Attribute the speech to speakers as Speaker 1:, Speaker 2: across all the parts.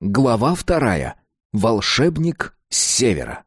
Speaker 1: Глава вторая. Волшебник с севера.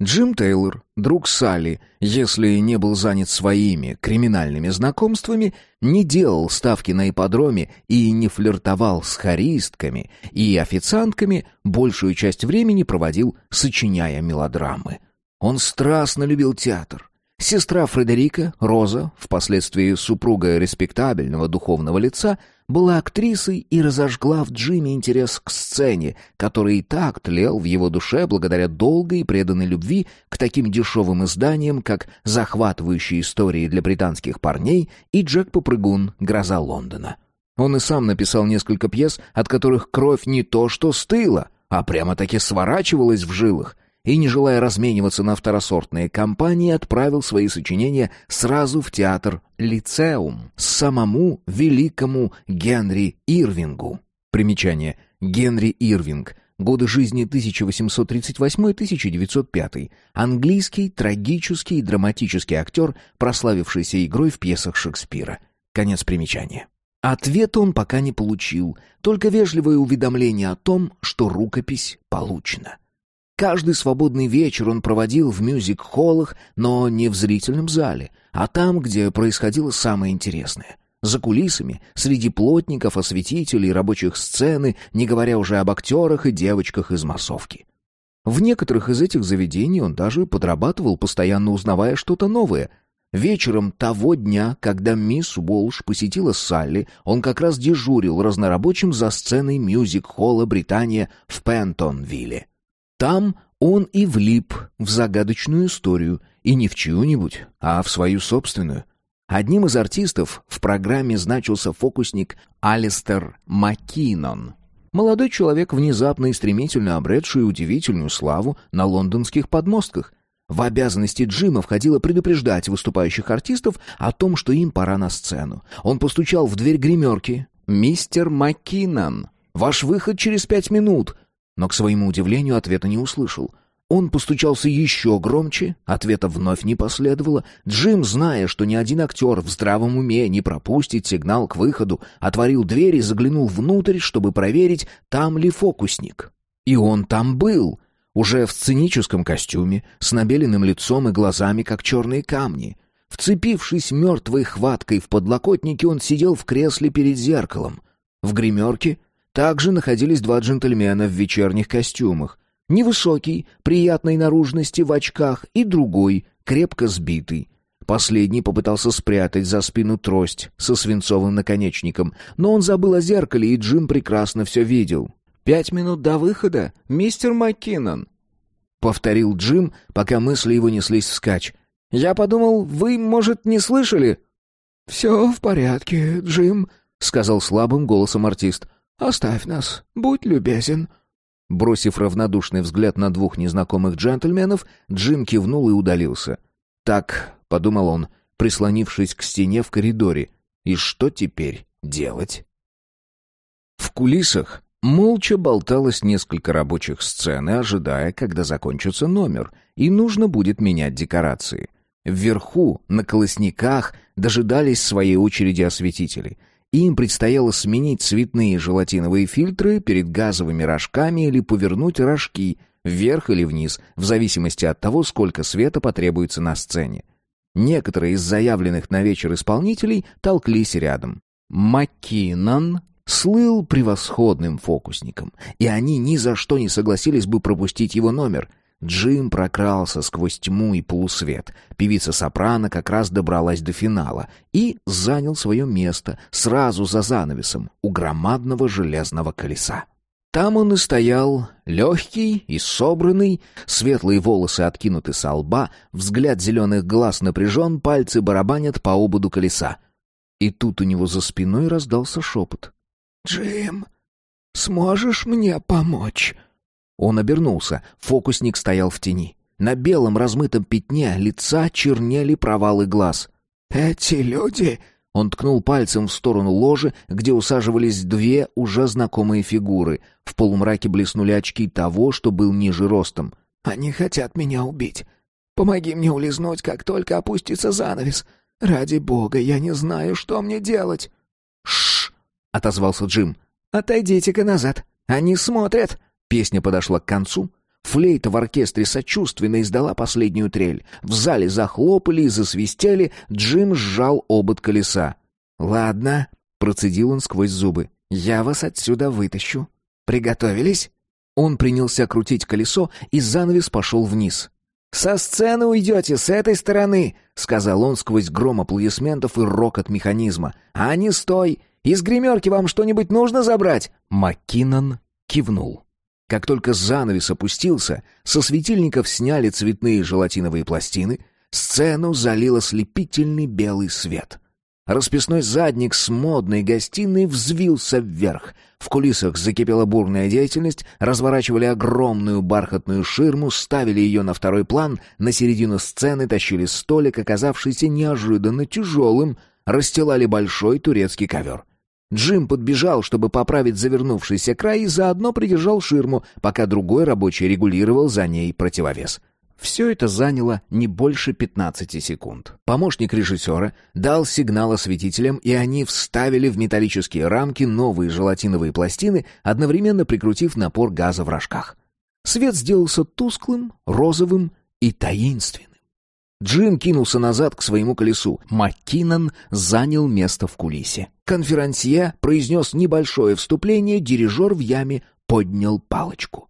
Speaker 1: Джим Тейлор, друг Салли, если не был занят своими криминальными знакомствами, не делал ставки на ипподроме и не флиртовал с харистками и официантками, большую часть времени проводил, сочиняя мелодрамы. Он страстно любил театр. Сестра Фредерика, Роза, впоследствии супруга респектабельного духовного лица, была актрисой и разожгла в Джиме интерес к сцене, который и так тлел в его душе благодаря долгой и преданной любви к таким дешевым изданиям, как «Захватывающие истории для британских парней» и «Джек-попрыгун. Гроза Лондона». Он и сам написал несколько пьес, от которых кровь не то что стыла, а прямо-таки сворачивалась в жилах — и, не желая размениваться на второсортные компании, отправил свои сочинения сразу в театр «Лицеум» самому великому Генри Ирвингу. Примечание. Генри Ирвинг. Годы жизни 1838-1905. Английский трагический драматический актер, прославившийся игрой в пьесах Шекспира. Конец примечания. Ответа он пока не получил, только вежливое уведомление о том, что рукопись получена. Каждый свободный вечер он проводил в мюзик-холлах, но не в зрительном зале, а там, где происходило самое интересное. За кулисами, среди плотников, осветителей, рабочих сцены, не говоря уже об актерах и девочках из массовки. В некоторых из этих заведений он даже подрабатывал, постоянно узнавая что-то новое. Вечером того дня, когда мисс Уолш посетила Салли, он как раз дежурил разнорабочим за сценой мюзик-холла «Британия» в Пентонвилле. Там он и влип в загадочную историю, и не в чью-нибудь, а в свою собственную. Одним из артистов в программе значился фокусник Алистер Маккинон. Молодой человек, внезапно и стремительно обретший удивительную славу на лондонских подмостках. В обязанности Джима входило предупреждать выступающих артистов о том, что им пора на сцену. Он постучал в дверь гримерки. «Мистер Маккинон, ваш выход через пять минут», но, к своему удивлению, ответа не услышал. Он постучался еще громче, ответа вновь не последовало. Джим, зная, что ни один актер в здравом уме не пропустит сигнал к выходу, отворил дверь и заглянул внутрь, чтобы проверить, там ли фокусник. И он там был, уже в сценическом костюме, с набеленным лицом и глазами, как черные камни. Вцепившись мертвой хваткой в подлокотники, он сидел в кресле перед зеркалом. В гримерке также находились два джентльмена в вечерних костюмах. Невысокий, приятной наружности в очках, и другой, крепко сбитый. Последний попытался спрятать за спину трость со свинцовым наконечником, но он забыл о зеркале, и Джим прекрасно все видел. «Пять минут до выхода, мистер Маккинон», — повторил Джим, пока мысли его неслись вскачь. «Я подумал, вы, может, не слышали?» «Все в порядке, Джим», — сказал слабым голосом артист. «Оставь нас, будь любезен». Бросив равнодушный взгляд на двух незнакомых джентльменов, Джим кивнул и удалился. «Так», — подумал он, прислонившись к стене в коридоре, «и что теперь делать?» В кулисах молча болталось несколько рабочих сцен, ожидая, когда закончится номер, и нужно будет менять декорации. Вверху, на колосниках, дожидались своей очереди осветители — им предстояло сменить цветные желатиновые фильтры перед газовыми рожками или повернуть рожки вверх или вниз, в зависимости от того, сколько света потребуется на сцене. Некоторые из заявленных на вечер исполнителей толклись рядом. Маккинон слыл превосходным фокусником, и они ни за что не согласились бы пропустить его номер, Джим прокрался сквозь тьму и полусвет. Певица-сопрано как раз добралась до финала и занял свое место сразу за занавесом у громадного железного колеса. Там он и стоял, легкий и собранный, светлые волосы откинуты со лба, взгляд зеленых глаз напряжен, пальцы барабанят по ободу колеса. И тут у него за спиной раздался шепот. «Джим, сможешь мне помочь?» Он обернулся. Фокусник стоял в тени. На белом размытом пятне лица чернели провалы глаз. «Эти люди...» Он ткнул пальцем в сторону ложи, где усаживались две уже знакомые фигуры. В полумраке блеснули очки того, что был ниже ростом. «Они хотят меня убить. Помоги мне улизнуть, как только опустится занавес. Ради бога, я не знаю, что мне делать». «Шш!» — отозвался Джим. «Отойдите-ка назад. Они смотрят!» Песня подошла к концу. Флейта в оркестре сочувственно издала последнюю трель. В зале захлопали и засвистели. Джим сжал обод колеса. «Ладно», — процедил он сквозь зубы. «Я вас отсюда вытащу. Приготовились?» Он принялся крутить колесо, и занавес пошел вниз. «Со сцены уйдете, с этой стороны!» — сказал он сквозь гром аплодисментов и рокот механизма. «А не стой! Из гримерки вам что-нибудь нужно забрать?» Маккинон кивнул. Как только занавес опустился, со светильников сняли цветные желатиновые пластины, сцену залил ослепительный белый свет. Расписной задник с модной гостиной взвился вверх. В кулисах закипела бурная деятельность, разворачивали огромную бархатную ширму, ставили ее на второй план, на середину сцены тащили столик, оказавшийся неожиданно тяжелым, расстилали большой турецкий ковер. Джим подбежал, чтобы поправить завернувшийся край, и заодно придержал ширму, пока другой рабочий регулировал за ней противовес. Все это заняло не больше 15 секунд. Помощник режиссера дал сигнал осветителям, и они вставили в металлические рамки новые желатиновые пластины, одновременно прикрутив напор газа в рожках. Свет сделался тусклым, розовым и таинственным. Джим кинулся назад к своему колесу. Маккинон занял место в кулисе. Конферансье произнес небольшое вступление, дирижер в яме поднял палочку.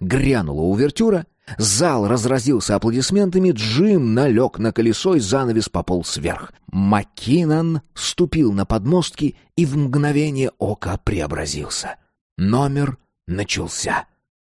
Speaker 1: Грянула увертюра, зал разразился аплодисментами, Джим налег на колесо и занавес пополз вверх. Маккинон ступил на подмостки и в мгновение ока преобразился. Номер начался.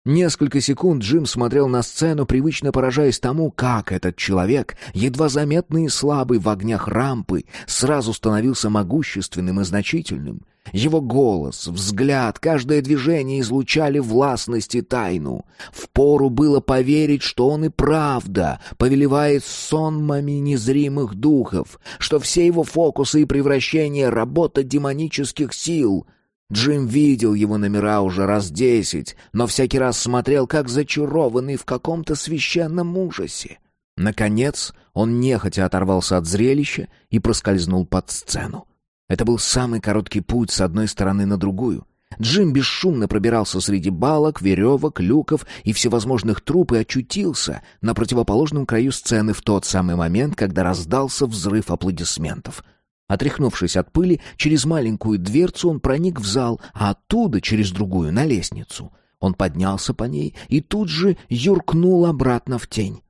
Speaker 1: Несколько секунд Джим смотрел на сцену, привычно поражаясь тому, как этот человек, едва заметный и слабый в огнях рампы, сразу становился могущественным и значительным. Его голос, взгляд, каждое движение излучали властность и тайну. Впору было поверить, что он и правда повелевает сонмами незримых духов, что все его фокусы и превращения — работа демонических сил — Джим видел его номера уже раз десять, но всякий раз смотрел, как зачарованный в каком-то священном ужасе. Наконец, он нехотя оторвался от зрелища и проскользнул под сцену. Это был самый короткий путь с одной стороны на другую. Джим бесшумно пробирался среди балок, веревок, люков и всевозможных труб и очутился на противоположном краю сцены в тот самый момент, когда раздался взрыв аплодисментов — Отряхнувшись от пыли, через маленькую дверцу он проник в зал, а оттуда через другую на лестницу. Он поднялся по ней и тут же юркнул обратно в тень.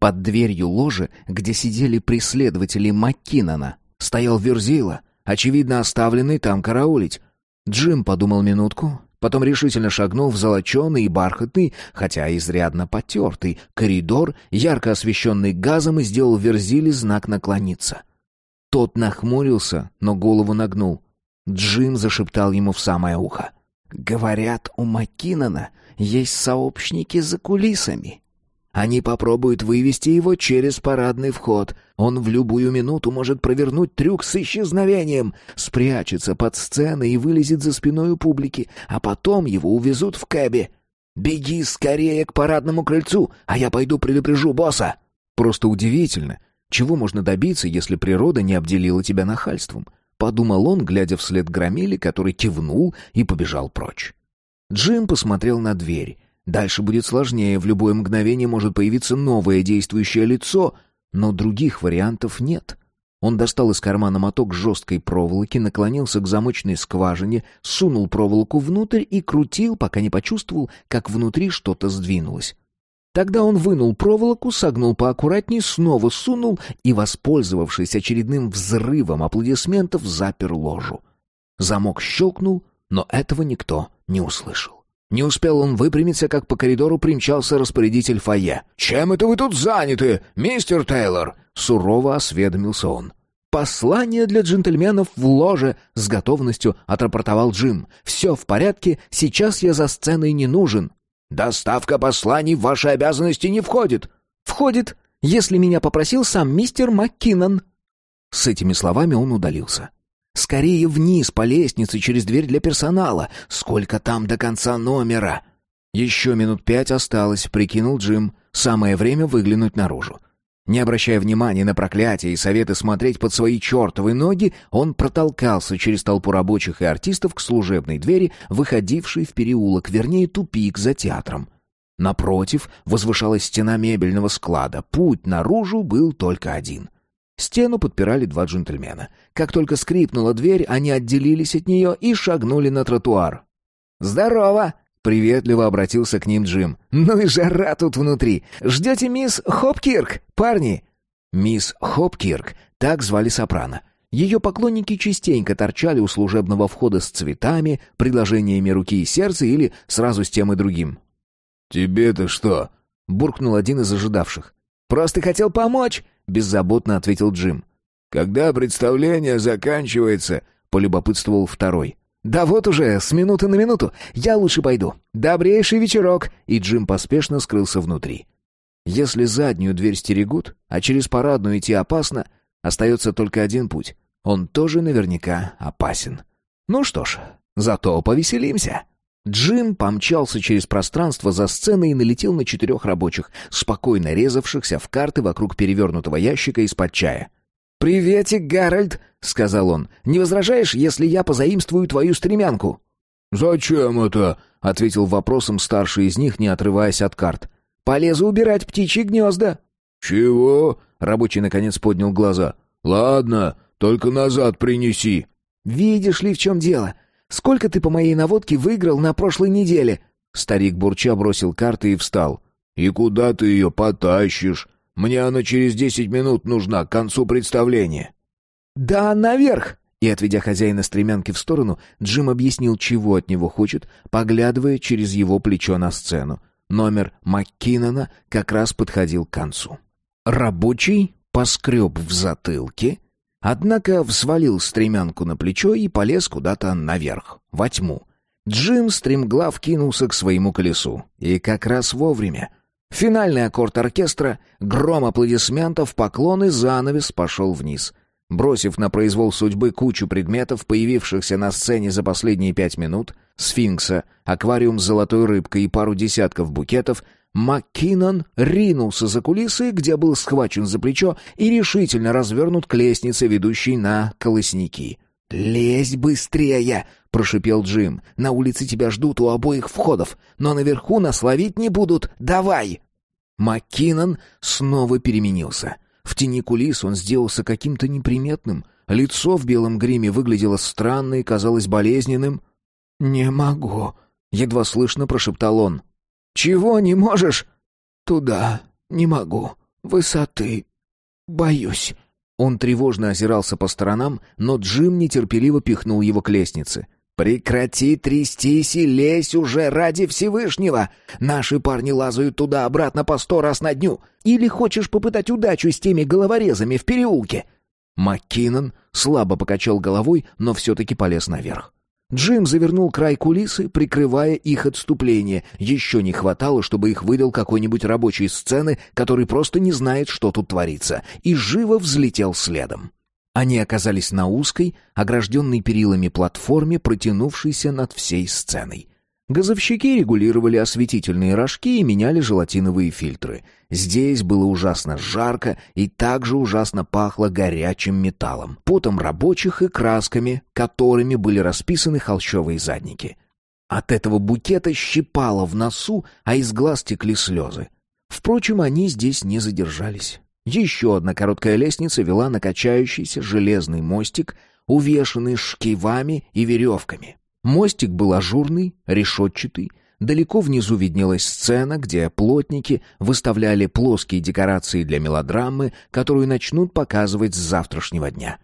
Speaker 1: Под дверью ложи, где сидели преследователи Маккинона, стоял Верзила, очевидно оставленный там караулить. Джим подумал минутку, потом решительно шагнул в золоченый и бархатный, хотя изрядно потертый, коридор, ярко освещенный газом, и сделал Верзиле знак наклониться. Тот нахмурился, но голову нагнул. Джим зашептал ему в самое ухо. «Говорят, у Маккинона есть сообщники за кулисами. Они попробуют вывести его через парадный вход. Он в любую минуту может провернуть трюк с исчезновением, спрячется под сценой и вылезет за спиной у публики, а потом его увезут в кэбе. Беги скорее к парадному крыльцу, а я пойду предупрежу босса». Просто удивительно, чего можно добиться, если природа не обделила тебя нахальством? Подумал он, глядя вслед громиле, который кивнул и побежал прочь. Джим посмотрел на дверь. Дальше будет сложнее, в любое мгновение может появиться новое действующее лицо, но других вариантов нет. Он достал из кармана моток жесткой проволоки, наклонился к замочной скважине, сунул проволоку внутрь и крутил, пока не почувствовал, как внутри что-то сдвинулось. Тогда он вынул проволоку, согнул поаккуратней, снова сунул и, воспользовавшись очередным взрывом аплодисментов, запер ложу. Замок щелкнул, но этого никто не услышал. Не успел он выпрямиться, как по коридору примчался распорядитель фойе. «Чем это вы тут заняты, мистер Тейлор?» — сурово осведомился он. «Послание для джентльменов в ложе», — с готовностью отрапортовал Джим. «Все в порядке, сейчас я за сценой не нужен». «Доставка посланий в ваши обязанности не входит». «Входит, если меня попросил сам мистер МакКиннон». С этими словами он удалился. «Скорее вниз по лестнице через дверь для персонала. Сколько там до конца номера?» «Еще минут пять осталось», — прикинул Джим. «Самое время выглянуть наружу». Не обращая внимания на проклятия и советы смотреть под свои чертовы ноги, он протолкался через толпу рабочих и артистов к служебной двери, выходившей в переулок, вернее, тупик за театром. Напротив возвышалась стена мебельного склада. Путь наружу был только один. Стену подпирали два джентльмена. Как только скрипнула дверь, они отделились от нее и шагнули на тротуар. «Здорово!» — приветливо обратился к ним Джим. «Ну и жара тут внутри! Ждете мисс Хопкирк, парни?» Мисс Хопкирк, так звали сопрано. Ее поклонники частенько торчали у служебного входа с цветами, предложениями руки и сердца или сразу с тем и другим.
Speaker 2: «Тебе-то что?»
Speaker 1: — буркнул один из ожидавших. «Просто хотел помочь!» — беззаботно ответил Джим.
Speaker 2: «Когда представление заканчивается?» — полюбопытствовал второй.
Speaker 1: «Да вот уже, с минуты на минуту. Я лучше пойду. Добрейший вечерок!» И Джим поспешно скрылся внутри. Если заднюю дверь стерегут, а через парадную идти опасно, остается только один путь. Он тоже наверняка опасен. Ну что ж, зато повеселимся. Джим помчался через пространство за сценой и налетел на четырех рабочих, спокойно резавшихся в карты вокруг перевернутого ящика из-под чая. «Приветик, Гарольд!» — сказал он. «Не возражаешь, если я позаимствую твою стремянку?»
Speaker 2: «Зачем это?» — ответил вопросом старший из них, не отрываясь от карт.
Speaker 1: «Полезу убирать птичьи гнезда».
Speaker 2: «Чего?» — рабочий наконец поднял глаза. «Ладно, только назад принеси».
Speaker 1: «Видишь ли, в чем дело? Сколько ты по моей наводке выиграл на прошлой неделе?» Старик бурча бросил карты и встал.
Speaker 2: «И куда ты ее потащишь? Мне она через десять минут нужна, к концу представления».
Speaker 1: «Да наверх!» И, отведя хозяина стремянки в сторону, Джим объяснил, чего от него хочет, поглядывая через его плечо на сцену. Номер МакКиннона как раз подходил к концу. Рабочий поскреб в затылке Однако взвалил стремянку на плечо и полез куда-то наверх, во тьму. Джим стремглав кинулся к своему колесу. И как раз вовремя. Финальный аккорд оркестра, гром аплодисментов, поклон и занавес пошел вниз. Бросив на произвол судьбы кучу предметов, появившихся на сцене за последние пять минут, сфинкса, аквариум с золотой рыбкой и пару десятков букетов, МакКиннон ринулся за кулисы, где был схвачен за плечо и решительно развернут к лестнице, ведущей на колосники. «Лезь быстрее!» — прошипел Джим. «На улице тебя ждут у обоих входов, но наверху нас ловить не будут. Давай!» МакКиннон снова переменился. В тени кулис он сделался каким-то неприметным. Лицо в белом гриме выглядело странно и казалось болезненным. «Не могу», — едва слышно прошептал он. «Чего не можешь?» «Туда не могу. Высоты. Боюсь». Он тревожно озирался по сторонам, но Джим нетерпеливо пихнул его к лестнице. «Прекрати трястись и лезь уже ради Всевышнего! Наши парни лазают туда-обратно по сто раз на дню. Или хочешь попытать удачу с теми головорезами в переулке?» МакКиннон слабо покачал головой, но все-таки полез наверх. Джим завернул край кулисы, прикрывая их отступление. Еще не хватало, чтобы их выдал какой-нибудь рабочий сцены, который просто не знает, что тут творится, и живо взлетел следом. Они оказались на узкой, огражденной перилами платформе, протянувшейся над всей сценой. Газовщики регулировали осветительные рожки и меняли желатиновые фильтры. Здесь было ужасно жарко и также ужасно пахло горячим металлом, потом рабочих и красками, которыми были расписаны холщовые задники. От этого букета щипало в носу, а из глаз текли слезы. Впрочем, они здесь не задержались. Еще одна короткая лестница вела на качающийся железный мостик, увешанный шкивами и веревками. Мостик был ажурный, решетчатый. Далеко внизу виднелась сцена, где плотники выставляли плоские декорации для мелодрамы, которую начнут показывать с завтрашнего дня.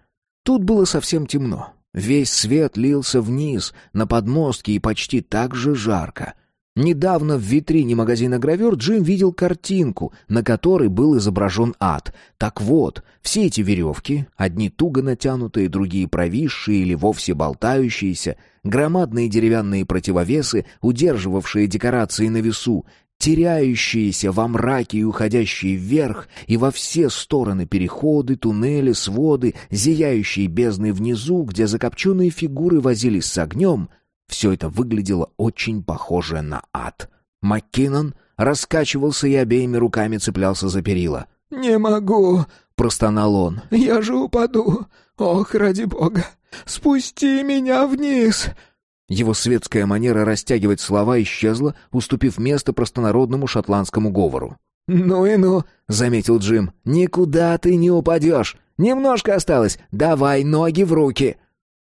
Speaker 1: Тут было совсем темно. Весь свет лился вниз, на подмостки и почти так же жарко. Недавно в витрине магазина «Гравер» Джим видел картинку, на которой был изображен ад. Так вот, все эти веревки, одни туго натянутые, другие провисшие или вовсе болтающиеся, громадные деревянные противовесы, удерживавшие декорации на весу, теряющиеся во мраке и уходящие вверх, и во все стороны переходы, туннели, своды, зияющие бездны внизу, где закопченные фигуры возились с огнем — все это выглядело очень похоже на ад. МакКиннон раскачивался и обеими руками цеплялся за перила.
Speaker 3: «Не могу», — простонал он. «Я же упаду. Ох, ради бога, спусти меня вниз!»
Speaker 1: Его светская манера растягивать слова исчезла, уступив место простонародному шотландскому говору.
Speaker 3: «Ну и ну», —
Speaker 1: заметил Джим, — «никуда ты не упадешь. Немножко осталось. Давай ноги в руки».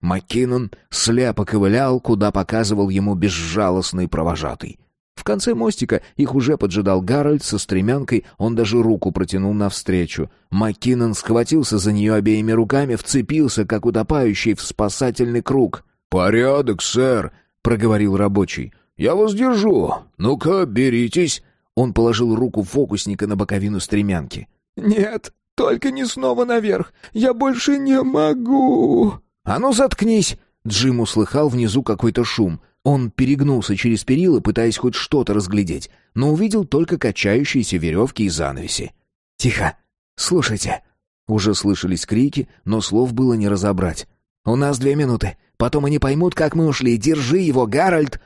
Speaker 1: Маккинон слепо ковылял, куда показывал ему безжалостный провожатый. В конце мостика их уже поджидал Гарольд со стремянкой, он даже руку протянул навстречу. Маккинон схватился за нее обеими руками, вцепился, как утопающий в спасательный круг.
Speaker 2: «Порядок, сэр», — проговорил рабочий. «Я вас держу. Ну-ка, беритесь».
Speaker 1: Он положил руку фокусника на боковину стремянки.
Speaker 3: «Нет, только не снова наверх. Я больше не могу».
Speaker 1: «А ну, заткнись!» Джим услыхал внизу какой-то шум. Он перегнулся через перила, пытаясь хоть что-то разглядеть, но увидел только качающиеся веревки и занавеси. «Тихо! Слушайте!» Уже слышались крики, но слов было не разобрать. «У нас две минуты. Потом они поймут, как мы ушли. Держи его, Гарольд!»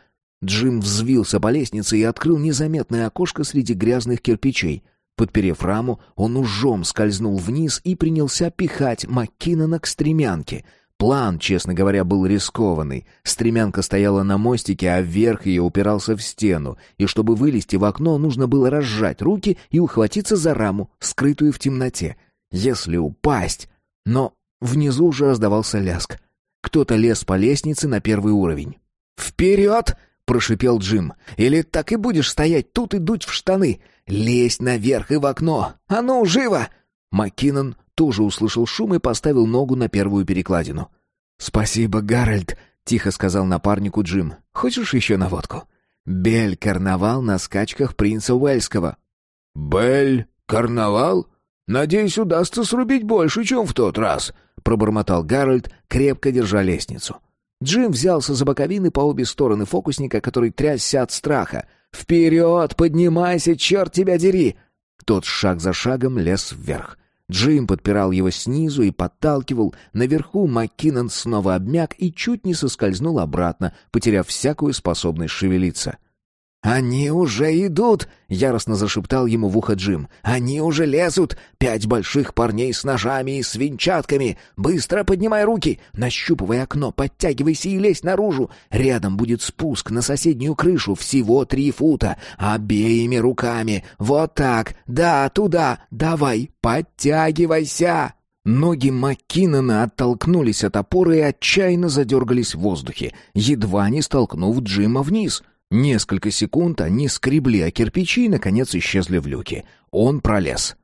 Speaker 1: Джим взвился по лестнице и открыл незаметное окошко среди грязных кирпичей. Подперев раму, он ужом скользнул вниз и принялся пихать Маккинона к стремянке — План, честно говоря, был рискованный. Стремянка стояла на мостике, а вверх ее упирался в стену, и чтобы вылезти в окно, нужно было разжать руки и ухватиться за раму, скрытую в темноте. Если упасть... Но внизу уже раздавался ляск. Кто-то лез по лестнице на первый уровень. «Вперед!» — прошипел Джим. «Или так и будешь стоять тут и дуть в штаны. Лезь наверх и в окно! А ну, живо!» Маккинон тоже услышал шум и поставил ногу на первую перекладину. «Спасибо, Гарольд», — тихо сказал напарнику Джим. «Хочешь еще на водку?» «Бель карнавал на скачках принца Уэльского».
Speaker 2: «Бель карнавал? Надеюсь, удастся срубить больше, чем в тот раз», — пробормотал Гарольд, крепко держа лестницу.
Speaker 1: Джим взялся за боковины по обе стороны фокусника, который трясся от страха. «Вперед! Поднимайся, черт тебя дери!» Тот шаг за шагом лез вверх. Джим подпирал его снизу и подталкивал. Наверху Маккинон снова обмяк и чуть не соскользнул обратно, потеряв всякую способность шевелиться. «Они уже идут!» — яростно зашептал ему в ухо Джим. «Они уже лезут! Пять больших парней с ножами и свинчатками! Быстро поднимай руки! Нащупывай окно, подтягивайся и лезь наружу! Рядом будет спуск на соседнюю крышу, всего три фута! Обеими руками! Вот так! Да, туда! Давай, подтягивайся!» Ноги Маккинона оттолкнулись от опоры и отчаянно задергались в воздухе, едва не столкнув Джима вниз — Несколько секунд они скребли о кирпичи и, наконец, исчезли в люке. Он пролез.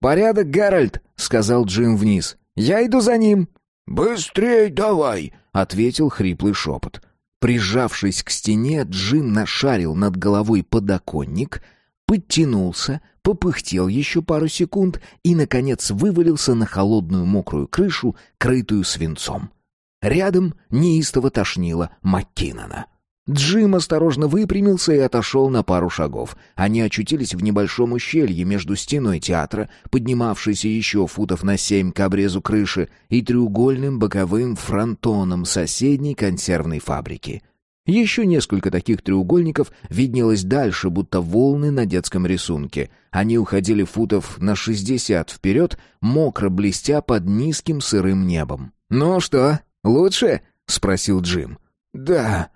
Speaker 1: «Порядок, Гарольд!» — сказал Джим вниз. «Я иду за ним!»
Speaker 2: «Быстрей давай!»
Speaker 1: — ответил хриплый шепот. Прижавшись к стене, Джим нашарил над головой подоконник, подтянулся, попыхтел еще пару секунд и, наконец, вывалился на холодную мокрую крышу, крытую свинцом. Рядом неистово тошнило Маккинона. Джим осторожно выпрямился и отошел на пару шагов. Они очутились в небольшом ущелье между стеной театра, поднимавшейся еще футов на семь к обрезу крыши, и треугольным боковым фронтоном соседней консервной фабрики. Еще несколько таких треугольников виднелось дальше, будто волны на детском рисунке. Они уходили футов на шестьдесят вперед, мокро блестя под низким сырым небом. «Ну что, лучше?» — спросил Джим.
Speaker 3: «Да»,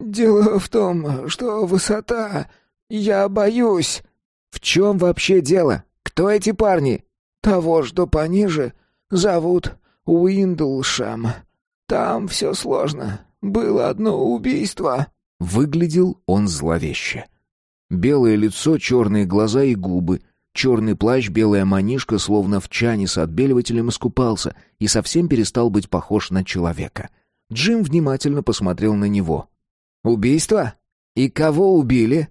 Speaker 3: «Дело в том, что высота... Я боюсь».
Speaker 1: «В чем вообще дело? Кто эти парни?»
Speaker 3: «Того, что пониже, зовут Уиндлшам. Там все сложно. Было одно убийство».
Speaker 1: Выглядел он зловеще. Белое лицо, черные глаза и губы, черный плащ, белая манишка, словно в чане с отбеливателем искупался и совсем перестал быть похож на человека. Джим внимательно посмотрел на него. «Убийство? И кого убили?»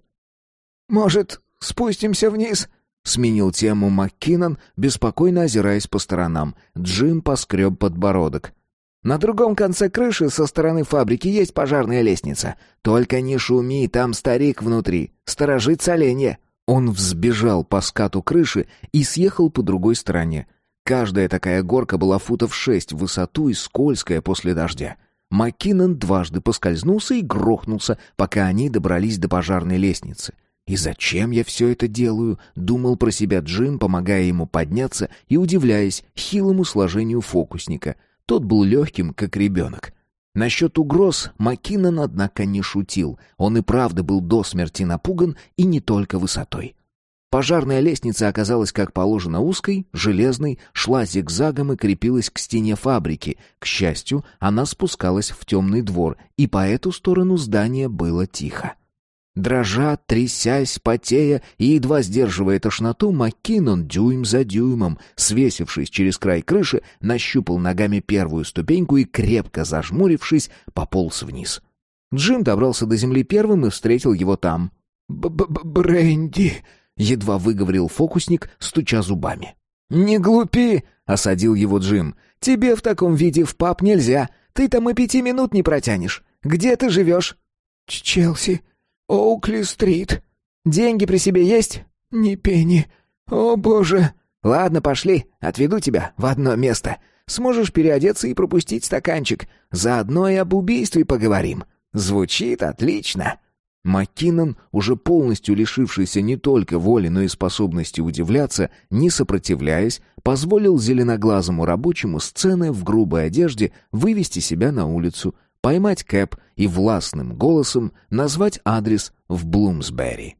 Speaker 3: «Может, спустимся вниз?» — сменил тему МакКиннон, беспокойно озираясь по сторонам. Джим поскреб подбородок.
Speaker 1: «На другом конце крыши со стороны фабрики есть пожарная лестница. Только не шуми, там старик внутри. Сторожит соленье». Он взбежал по скату крыши и съехал по другой стороне. Каждая такая горка была футов шесть в высоту и скользкая после дождя. Маккинон дважды поскользнулся и грохнулся, пока они добрались до пожарной лестницы. «И зачем я все это делаю?» — думал про себя Джим, помогая ему подняться и удивляясь хилому сложению фокусника. Тот был легким, как ребенок. Насчет угроз Маккинон, однако, не шутил. Он и правда был до смерти напуган, и не только высотой. Пожарная лестница оказалась, как положено, узкой, железной, шла зигзагом и крепилась к стене фабрики. К счастью, она спускалась в темный двор, и по эту сторону здания было тихо. Дрожа, трясясь, потея и едва сдерживая тошноту, Маккинон дюйм за дюймом, свесившись через край крыши, нащупал ногами первую ступеньку и, крепко зажмурившись, пополз вниз. Джим добрался до земли первым и встретил его там.
Speaker 3: «Б -б «Бренди!»
Speaker 1: — едва выговорил фокусник, стуча зубами.
Speaker 3: «Не глупи!» — осадил его Джим. «Тебе в таком виде в паб нельзя. Ты там и пяти минут не протянешь. Где ты живешь?» «Челси», Оукли-стрит. Деньги при себе есть? Ни пени. О, боже. Ладно, пошли, отведу тебя в одно место. Сможешь переодеться и пропустить стаканчик. Заодно и об убийстве поговорим. Звучит отлично.
Speaker 1: Маккинон, уже полностью лишившийся не только воли, но и способности удивляться, не сопротивляясь, позволил зеленоглазому рабочему сцены в грубой одежде вывести себя на улицу, поймать Кэп и властным голосом назвать адрес в Блумсбери.